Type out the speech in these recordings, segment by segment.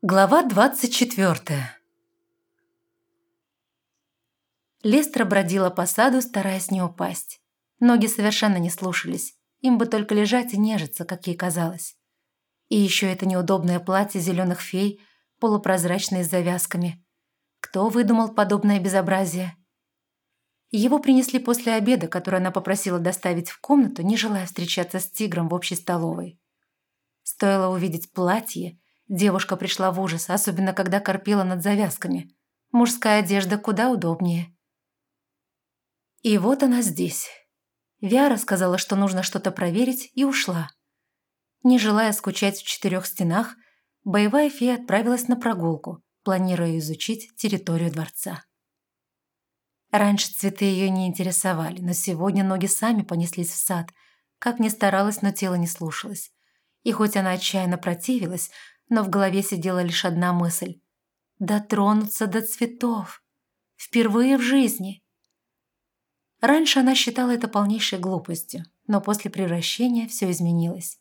Глава 24 Лестра бродила по саду, стараясь не упасть. Ноги совершенно не слушались. Им бы только лежать и нежиться, как ей казалось. И еще это неудобное платье зеленых фей, полупрозрачное с завязками. Кто выдумал подобное безобразие? Его принесли после обеда, который она попросила доставить в комнату, не желая встречаться с тигром в общей столовой. Стоило увидеть платье – Девушка пришла в ужас, особенно когда корпела над завязками. Мужская одежда куда удобнее. И вот она здесь. Виара сказала, что нужно что-то проверить, и ушла. Не желая скучать в четырех стенах, боевая фея отправилась на прогулку, планируя изучить территорию дворца. Раньше цветы ее не интересовали, но сегодня ноги сами понеслись в сад. Как ни старалась, но тело не слушалось. И хоть она отчаянно противилась, но в голове сидела лишь одна мысль – дотронуться до цветов. Впервые в жизни. Раньше она считала это полнейшей глупостью, но после превращения все изменилось.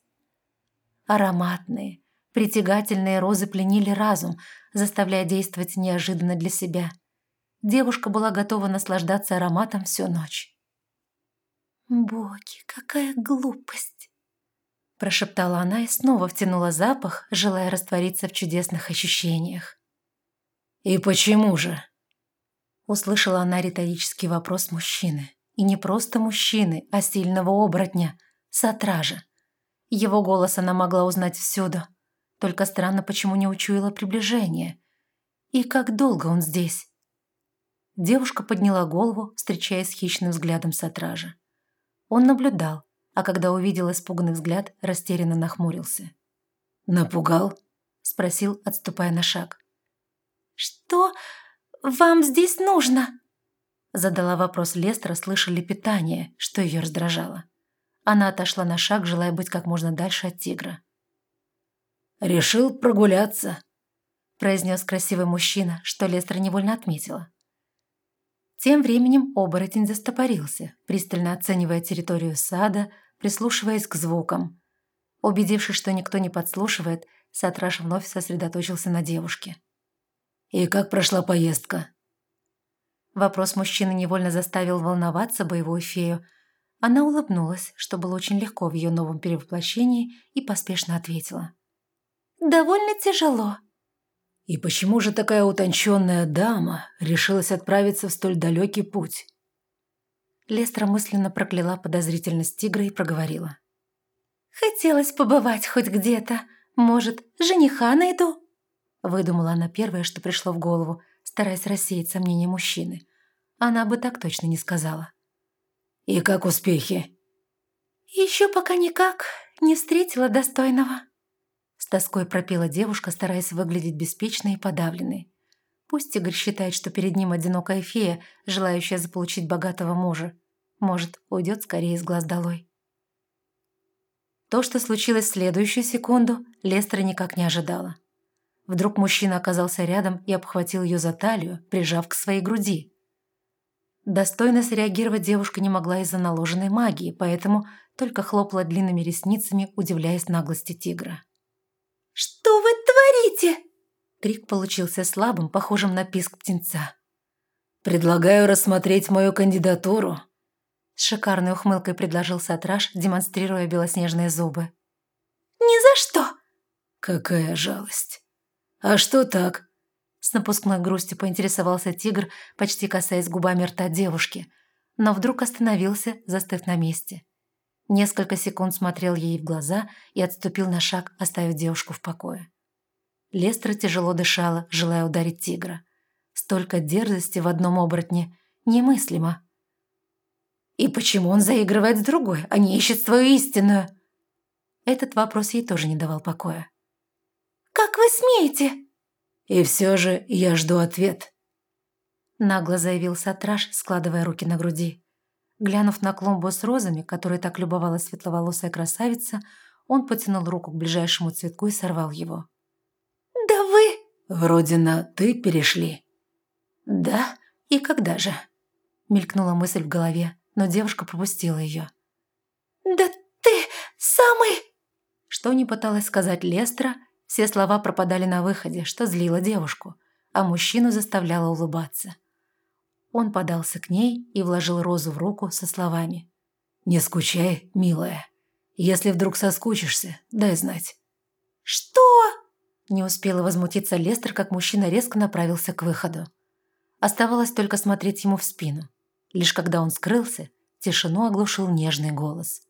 Ароматные, притягательные розы пленили разум, заставляя действовать неожиданно для себя. Девушка была готова наслаждаться ароматом всю ночь. «Боги, какая глупость!» Прошептала она и снова втянула запах, желая раствориться в чудесных ощущениях. «И почему же?» Услышала она риторический вопрос мужчины. И не просто мужчины, а сильного оборотня, сатража. Его голос она могла узнать всюду. Только странно, почему не учуяла приближение. И как долго он здесь? Девушка подняла голову, встречаясь с хищным взглядом сатража. Он наблюдал, а когда увидел испуганный взгляд, растерянно нахмурился. «Напугал?» – спросил, отступая на шаг. «Что вам здесь нужно?» Задала вопрос Лестра, слыша лепетание, что ее раздражало. Она отошла на шаг, желая быть как можно дальше от тигра. «Решил прогуляться», – произнес красивый мужчина, что Лестра невольно отметила. Тем временем оборотень застопорился, пристально оценивая территорию сада, прислушиваясь к звукам. Убедившись, что никто не подслушивает, Сатраш вновь сосредоточился на девушке. «И как прошла поездка?» Вопрос мужчины невольно заставил волноваться боевую фею. Она улыбнулась, что было очень легко в ее новом перевоплощении, и поспешно ответила. «Довольно тяжело». «И почему же такая утонченная дама решилась отправиться в столь далекий путь?» Лестра мысленно прокляла подозрительность тигра и проговорила. «Хотелось побывать хоть где-то. Может, жениха найду?» Выдумала она первое, что пришло в голову, стараясь рассеять сомнения мужчины. Она бы так точно не сказала. «И как успехи?» «Еще пока никак. Не встретила достойного». С тоской пропела девушка, стараясь выглядеть беспечной и подавленной. Пусть Игорь считает, что перед ним одинокая фея, желающая заполучить богатого мужа. Может, уйдет скорее из глаз долой. То, что случилось в следующую секунду, Лестра никак не ожидала. Вдруг мужчина оказался рядом и обхватил ее за талию, прижав к своей груди. Достойно среагировать девушка не могла из-за наложенной магии, поэтому только хлопала длинными ресницами, удивляясь наглости тигра. «Что вы творите?» Крик получился слабым, похожим на писк птенца. «Предлагаю рассмотреть мою кандидатуру», с шикарной ухмылкой предложил Сатраш, демонстрируя белоснежные зубы. «Ни за что!» «Какая жалость! А что так?» С напускной грустью поинтересовался тигр, почти касаясь губами рта девушки, но вдруг остановился, застыв на месте. Несколько секунд смотрел ей в глаза и отступил на шаг, оставив девушку в покое. Лестра тяжело дышала, желая ударить тигра. Столько дерзости в одном оборотне немыслимо. И почему он заигрывает с другой, а не ищет свою истинную? Этот вопрос ей тоже не давал покоя. «Как вы смеете?» «И все же я жду ответ», — нагло заявил Сатраш, складывая руки на груди. Глянув на клумбу с розами, которой так любовалась светловолосая красавица, он потянул руку к ближайшему цветку и сорвал его. «Вроде на «ты» перешли». «Да? И когда же?» Мелькнула мысль в голове, но девушка пропустила ее. «Да ты самый...» Что не пыталась сказать Лестра, Все слова пропадали на выходе, что злило девушку, а мужчину заставляло улыбаться. Он подался к ней и вложил розу в руку со словами. «Не скучай, милая. Если вдруг соскучишься, дай знать». «Что?» Не успела возмутиться Лестер, как мужчина резко направился к выходу. Оставалось только смотреть ему в спину. Лишь когда он скрылся, тишину оглушил нежный голос.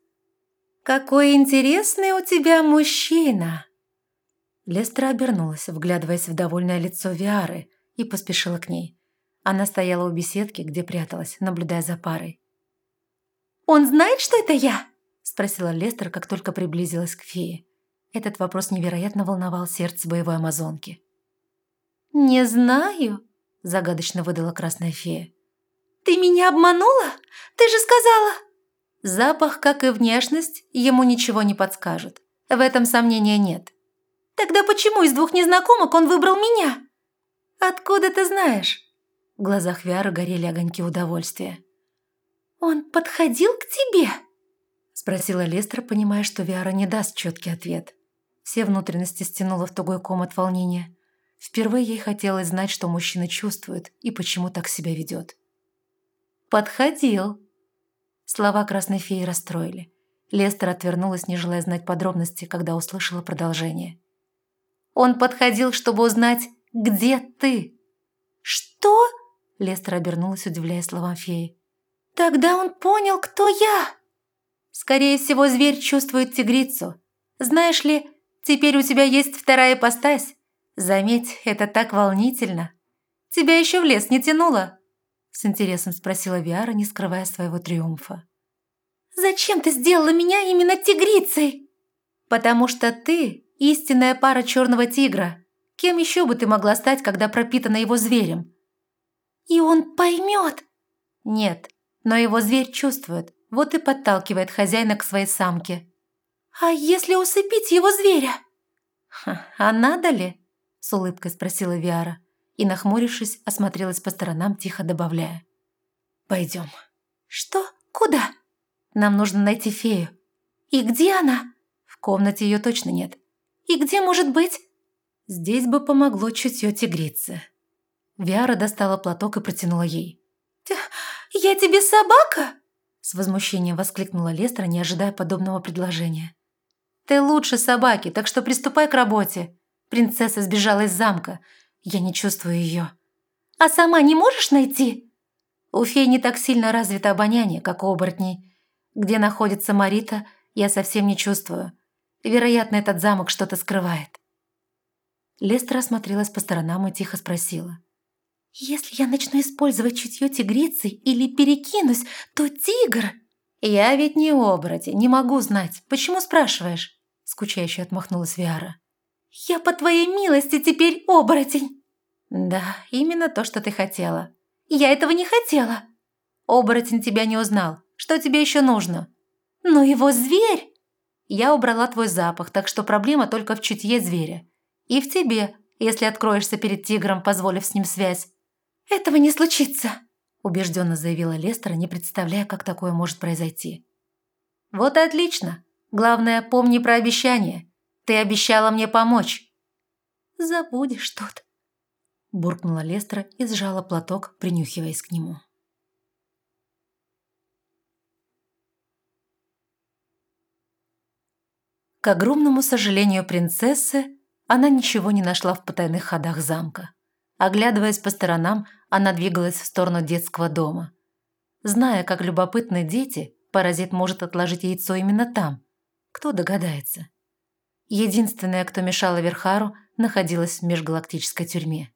«Какой интересный у тебя мужчина!» Лестра обернулась, вглядываясь в довольное лицо Виары, и поспешила к ней. Она стояла у беседки, где пряталась, наблюдая за парой. «Он знает, что это я?» – спросила Лестер, как только приблизилась к фее. Этот вопрос невероятно волновал сердце боевой амазонки. «Не знаю», – загадочно выдала красная фея. «Ты меня обманула? Ты же сказала...» Запах, как и внешность, ему ничего не подскажет. В этом сомнения нет. «Тогда почему из двух незнакомок он выбрал меня?» «Откуда ты знаешь?» В глазах Виары горели огоньки удовольствия. «Он подходил к тебе?» Спросила Лестер, понимая, что Виара не даст четкий ответ. Все внутренности стянуло в тугой ком от волнения. Впервые ей хотелось знать, что мужчина чувствует и почему так себя ведет. «Подходил». Слова красной феи расстроили. Лестер отвернулась, не желая знать подробности, когда услышала продолжение. Он подходил, чтобы узнать, где ты». «Что?» Лестер обернулась, удивляясь словам феи. «Тогда он понял, кто я!» «Скорее всего, зверь чувствует тигрицу. Знаешь ли, теперь у тебя есть вторая ипостась. Заметь, это так волнительно. Тебя еще в лес не тянуло?» С интересом спросила Виара, не скрывая своего триумфа. «Зачем ты сделала меня именно тигрицей?» «Потому что ты Истинная пара черного тигра. Кем еще бы ты могла стать, когда пропитана его зверем? И он поймет? Нет, но его зверь чувствует, вот и подталкивает хозяина к своей самке. А если усыпить его зверя? А надо ли? С улыбкой спросила Виара и, нахмурившись, осмотрелась по сторонам, тихо добавляя. «Пойдем». «Что? Куда?» «Нам нужно найти фею». «И где она?» «В комнате ее точно нет. И где может быть?» Здесь бы помогло чутье тигрицы. Виара достала платок и протянула ей. «Я тебе собака?» С возмущением воскликнула Лестра, не ожидая подобного предложения. «Ты лучше собаки, так что приступай к работе. Принцесса сбежала из замка. Я не чувствую ее». «А сама не можешь найти?» У фей не так сильно развито обоняние, как у оборотней. Где находится Марита, я совсем не чувствую. Вероятно, этот замок что-то скрывает. Лестер осмотрелась по сторонам и тихо спросила. «Если я начну использовать чутье тигрицы или перекинусь, то тигр...» «Я ведь не оборотень, не могу знать. Почему спрашиваешь?» Скучающе отмахнулась Виара. «Я по твоей милости теперь оборотень!» «Да, именно то, что ты хотела». «Я этого не хотела!» «Оборотень тебя не узнал. Что тебе еще нужно?» «Но его зверь...» Я убрала твой запах, так что проблема только в чутье зверя. И в тебе, если откроешься перед тигром, позволив с ним связь. Этого не случится, убежденно заявила Лестер, не представляя, как такое может произойти. Вот и отлично. Главное, помни про обещание. Ты обещала мне помочь. Забудешь тут, буркнула Лестра и сжала платок, принюхиваясь к нему. К огромному сожалению принцессы, она ничего не нашла в потайных ходах замка. Оглядываясь по сторонам, она двигалась в сторону детского дома. Зная, как любопытны дети, паразит может отложить яйцо именно там. Кто догадается? Единственная, кто мешала Верхару, находилась в межгалактической тюрьме.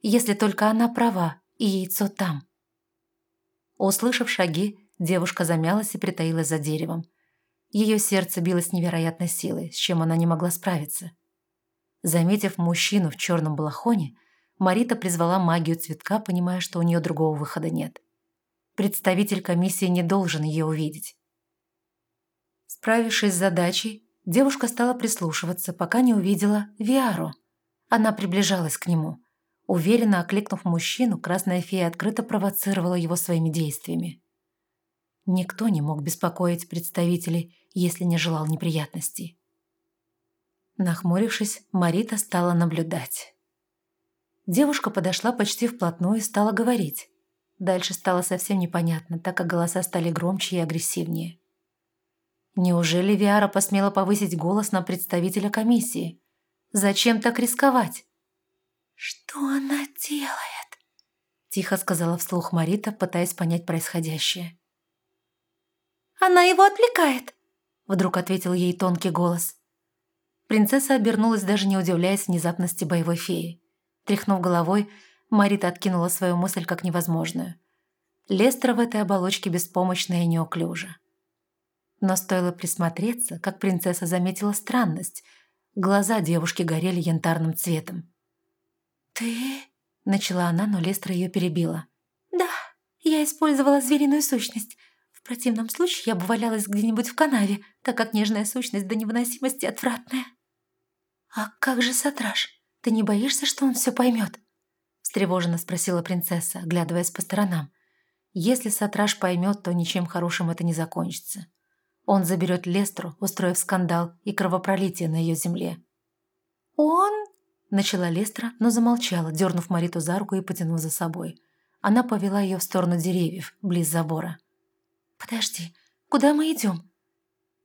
Если только она права, и яйцо там. Услышав шаги, девушка замялась и притаилась за деревом. Ее сердце билось невероятной силой, с чем она не могла справиться. Заметив мужчину в черном балахоне, Марита призвала магию цветка, понимая, что у нее другого выхода нет. Представитель комиссии не должен ее увидеть. Справившись с задачей, девушка стала прислушиваться, пока не увидела Виару. Она приближалась к нему. Уверенно окликнув мужчину, красная фея открыто провоцировала его своими действиями. Никто не мог беспокоить представителей, если не желал неприятностей. Нахмурившись, Марита стала наблюдать. Девушка подошла почти вплотную и стала говорить. Дальше стало совсем непонятно, так как голоса стали громче и агрессивнее. Неужели Виара посмела повысить голос на представителя комиссии? Зачем так рисковать? «Что она делает?» Тихо сказала вслух Марита, пытаясь понять происходящее. «Она его отвлекает!» Вдруг ответил ей тонкий голос. Принцесса обернулась, даже не удивляясь внезапности боевой феи. Тряхнув головой, Марита откинула свою мысль как невозможную. Лестра в этой оболочке беспомощная и неуклюжа. Но стоило присмотреться, как принцесса заметила странность. Глаза девушки горели янтарным цветом. «Ты...» — начала она, но Лестра ее перебила. «Да, я использовала звериную сущность. В противном случае я бы валялась где-нибудь в канаве, так как нежная сущность до невыносимости отвратная». «А как же Сатраж? Ты не боишься, что он все поймет?» встревоженно спросила принцесса, оглядываясь по сторонам. Если Сатраж поймет, то ничем хорошим это не закончится. Он заберет Лестру, устроив скандал и кровопролитие на ее земле. «Он...» – начала Лестра, но замолчала, дернув Мариту за руку и потянув за собой. Она повела ее в сторону деревьев, близ забора. «Подожди, куда мы идем?»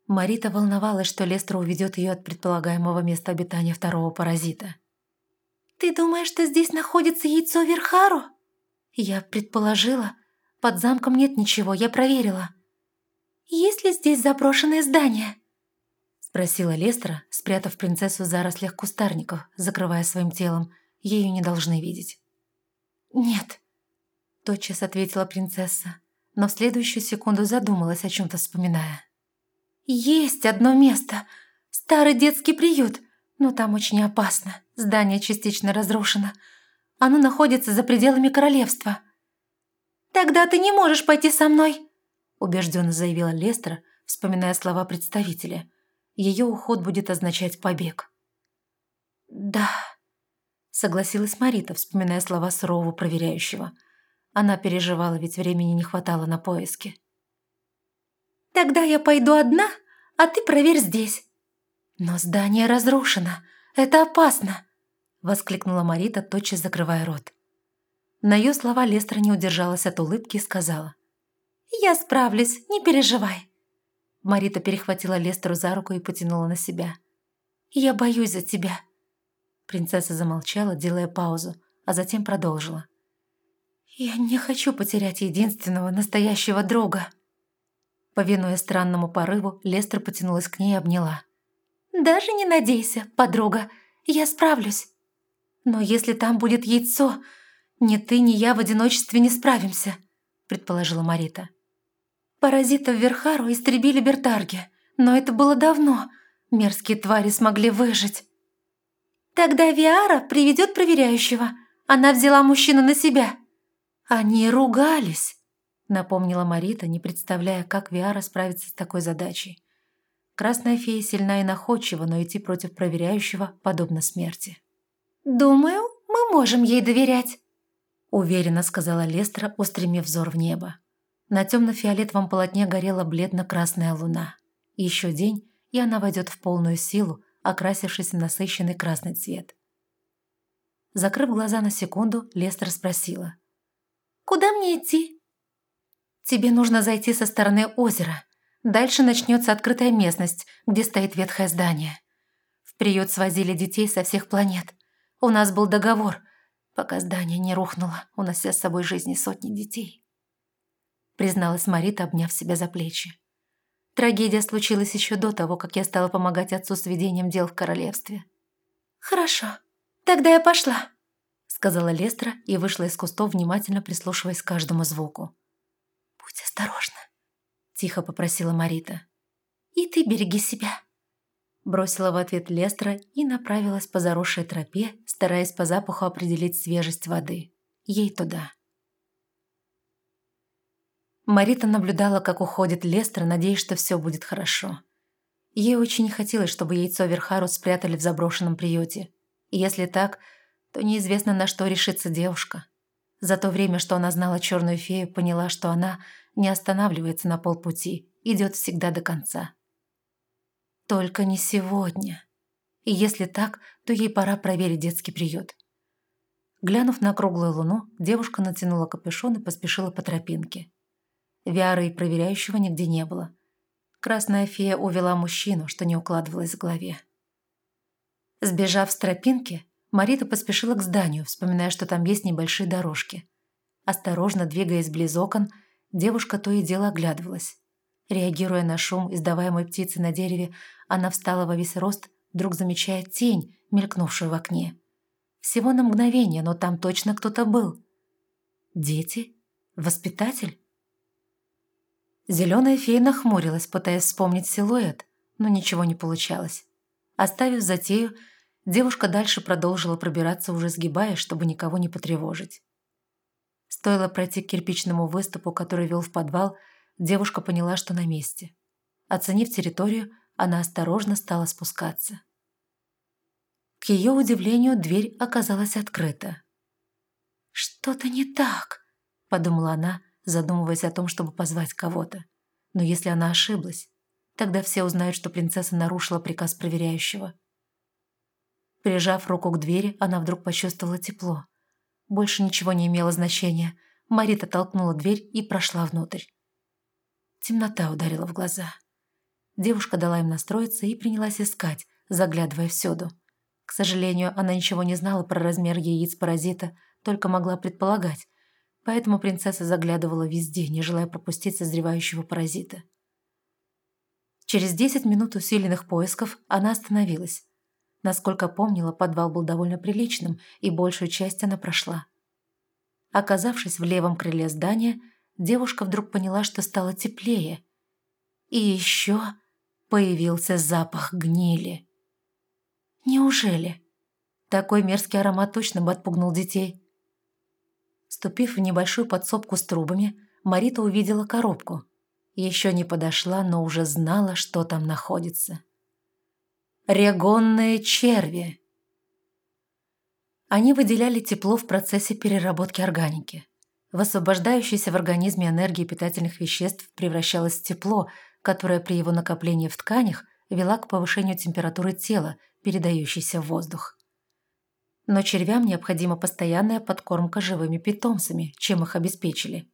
Марита волновалась, что Лестра уведет ее от предполагаемого места обитания второго паразита. «Ты думаешь, что здесь находится яйцо Верхару?» «Я предположила. Под замком нет ничего, я проверила». «Есть ли здесь заброшенное здание?» Спросила Лестра, спрятав принцессу в зарослях кустарников, закрывая своим телом. Ею не должны видеть. «Нет», — тотчас ответила принцесса, но в следующую секунду задумалась о чем-то вспоминая. «Есть одно место. Старый детский приют. Но там очень опасно. Здание частично разрушено. Оно находится за пределами королевства. «Тогда ты не можешь пойти со мной», убежденно заявила Лестра, вспоминая слова представителя. Ее уход будет означать побег. «Да», — согласилась Марита, вспоминая слова сурового проверяющего. Она переживала, ведь времени не хватало на поиски. «Тогда я пойду одна, а ты проверь здесь. «Но здание разрушено. Это опасно!» — воскликнула Марита, тотчас закрывая рот. На ее слова Лестра не удержалась от улыбки и сказала. «Я справлюсь, не переживай». Марита перехватила Лестру за руку и потянула на себя. «Я боюсь за тебя». Принцесса замолчала, делая паузу, а затем продолжила. «Я не хочу потерять единственного настоящего друга». Повинуя странному порыву, Лестер потянулась к ней и обняла. «Даже не надейся, подруга, я справлюсь. Но если там будет яйцо, ни ты, ни я в одиночестве не справимся», предположила Марита. Паразитов Верхару истребили Бертарги, но это было давно. Мерзкие твари смогли выжить. Тогда Виара приведет проверяющего. Она взяла мужчину на себя. Они ругались, напомнила Марита, не представляя, как Виара справится с такой задачей. Красная фея сильна и находчива, но идти против проверяющего подобно смерти. «Думаю, мы можем ей доверять», — уверенно сказала Лестра, устремив взор в небо. На темно-фиолетовом полотне горела бледно-красная луна. Еще день, и она войдет в полную силу, окрасившись в насыщенный красный цвет. Закрыв глаза на секунду, Лестра спросила. «Куда мне идти?» «Тебе нужно зайти со стороны озера. Дальше начнется открытая местность, где стоит ветхое здание. В приют свозили детей со всех планет. У нас был договор, пока здание не рухнуло, унося с собой жизни сотни детей. Призналась Марита, обняв себя за плечи. Трагедия случилась еще до того, как я стала помогать отцу с ведением дел в королевстве. «Хорошо, тогда я пошла», — сказала Лестра и вышла из кустов, внимательно прислушиваясь к каждому звуку. «Будь осторожна», тихо попросила Марита. «И ты береги себя». Бросила в ответ Лестра и направилась по заросшей тропе, стараясь по запаху определить свежесть воды. Ей туда. Марита наблюдала, как уходит Лестра, надеясь, что все будет хорошо. Ей очень хотелось, чтобы яйцо Верхару спрятали в заброшенном приюте. И если так, то неизвестно, на что решится девушка. За то время, что она знала черную фею, поняла, что она не останавливается на полпути, идет всегда до конца. Только не сегодня. И если так, то ей пора проверить детский приют. Глянув на круглую луну, девушка натянула капюшон и поспешила по тропинке. Виары и проверяющего нигде не было. Красная фея увела мужчину, что не укладывалось в голове. Сбежав с тропинки, Марита поспешила к зданию, вспоминая, что там есть небольшие дорожки. Осторожно двигаясь близ окон, девушка то и дело оглядывалась. Реагируя на шум, издаваемой птицы на дереве, она встала во весь рост, вдруг замечая тень, мелькнувшую в окне. Всего на мгновение, но там точно кто-то был. Дети? Воспитатель? Зеленая фея нахмурилась, пытаясь вспомнить силуэт, но ничего не получалось. Оставив затею, девушка дальше продолжила пробираться, уже сгибаясь, чтобы никого не потревожить. Стоило пройти к кирпичному выступу, который вел в подвал, девушка поняла, что на месте. Оценив территорию, она осторожно стала спускаться. К ее удивлению, дверь оказалась открыта. «Что-то не так», — подумала она, задумываясь о том, чтобы позвать кого-то. Но если она ошиблась, тогда все узнают, что принцесса нарушила приказ проверяющего. Прижав руку к двери, она вдруг почувствовала тепло. Больше ничего не имело значения. Марита толкнула дверь и прошла внутрь. Темнота ударила в глаза. Девушка дала им настроиться и принялась искать, заглядывая всюду. К сожалению, она ничего не знала про размер яиц паразита, только могла предполагать, поэтому принцесса заглядывала везде, не желая пропустить созревающего паразита. Через 10 минут усиленных поисков она остановилась. Насколько помнила, подвал был довольно приличным, и большую часть она прошла. Оказавшись в левом крыле здания, девушка вдруг поняла, что стало теплее. И еще появился запах гнили. Неужели? Такой мерзкий аромат точно бы отпугнул детей. Ступив в небольшую подсобку с трубами, Марита увидела коробку. Еще не подошла, но уже знала, что там находится. Регонные черви. Они выделяли тепло в процессе переработки органики. Высвобождающаяся в организме энергия питательных веществ превращалась в тепло, которое при его накоплении в тканях вела к повышению температуры тела, передающейся в воздух. Но червям необходима постоянная подкормка живыми питомцами, чем их обеспечили.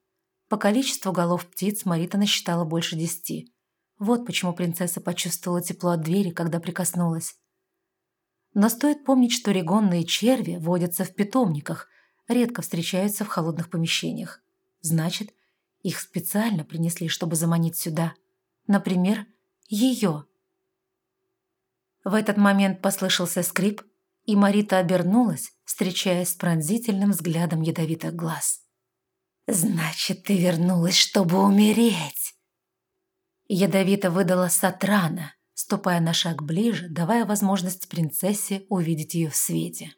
По количеству голов птиц Марита насчитала больше десяти. Вот почему принцесса почувствовала тепло от двери, когда прикоснулась. Но стоит помнить, что регонные черви водятся в питомниках, редко встречаются в холодных помещениях. Значит, их специально принесли, чтобы заманить сюда. Например, ее. В этот момент послышался скрип, и Марита обернулась, встречаясь с пронзительным взглядом ядовитых глаз. «Значит, ты вернулась, чтобы умереть!» Ядовито выдала Сатрана, ступая на шаг ближе, давая возможность принцессе увидеть ее в свете.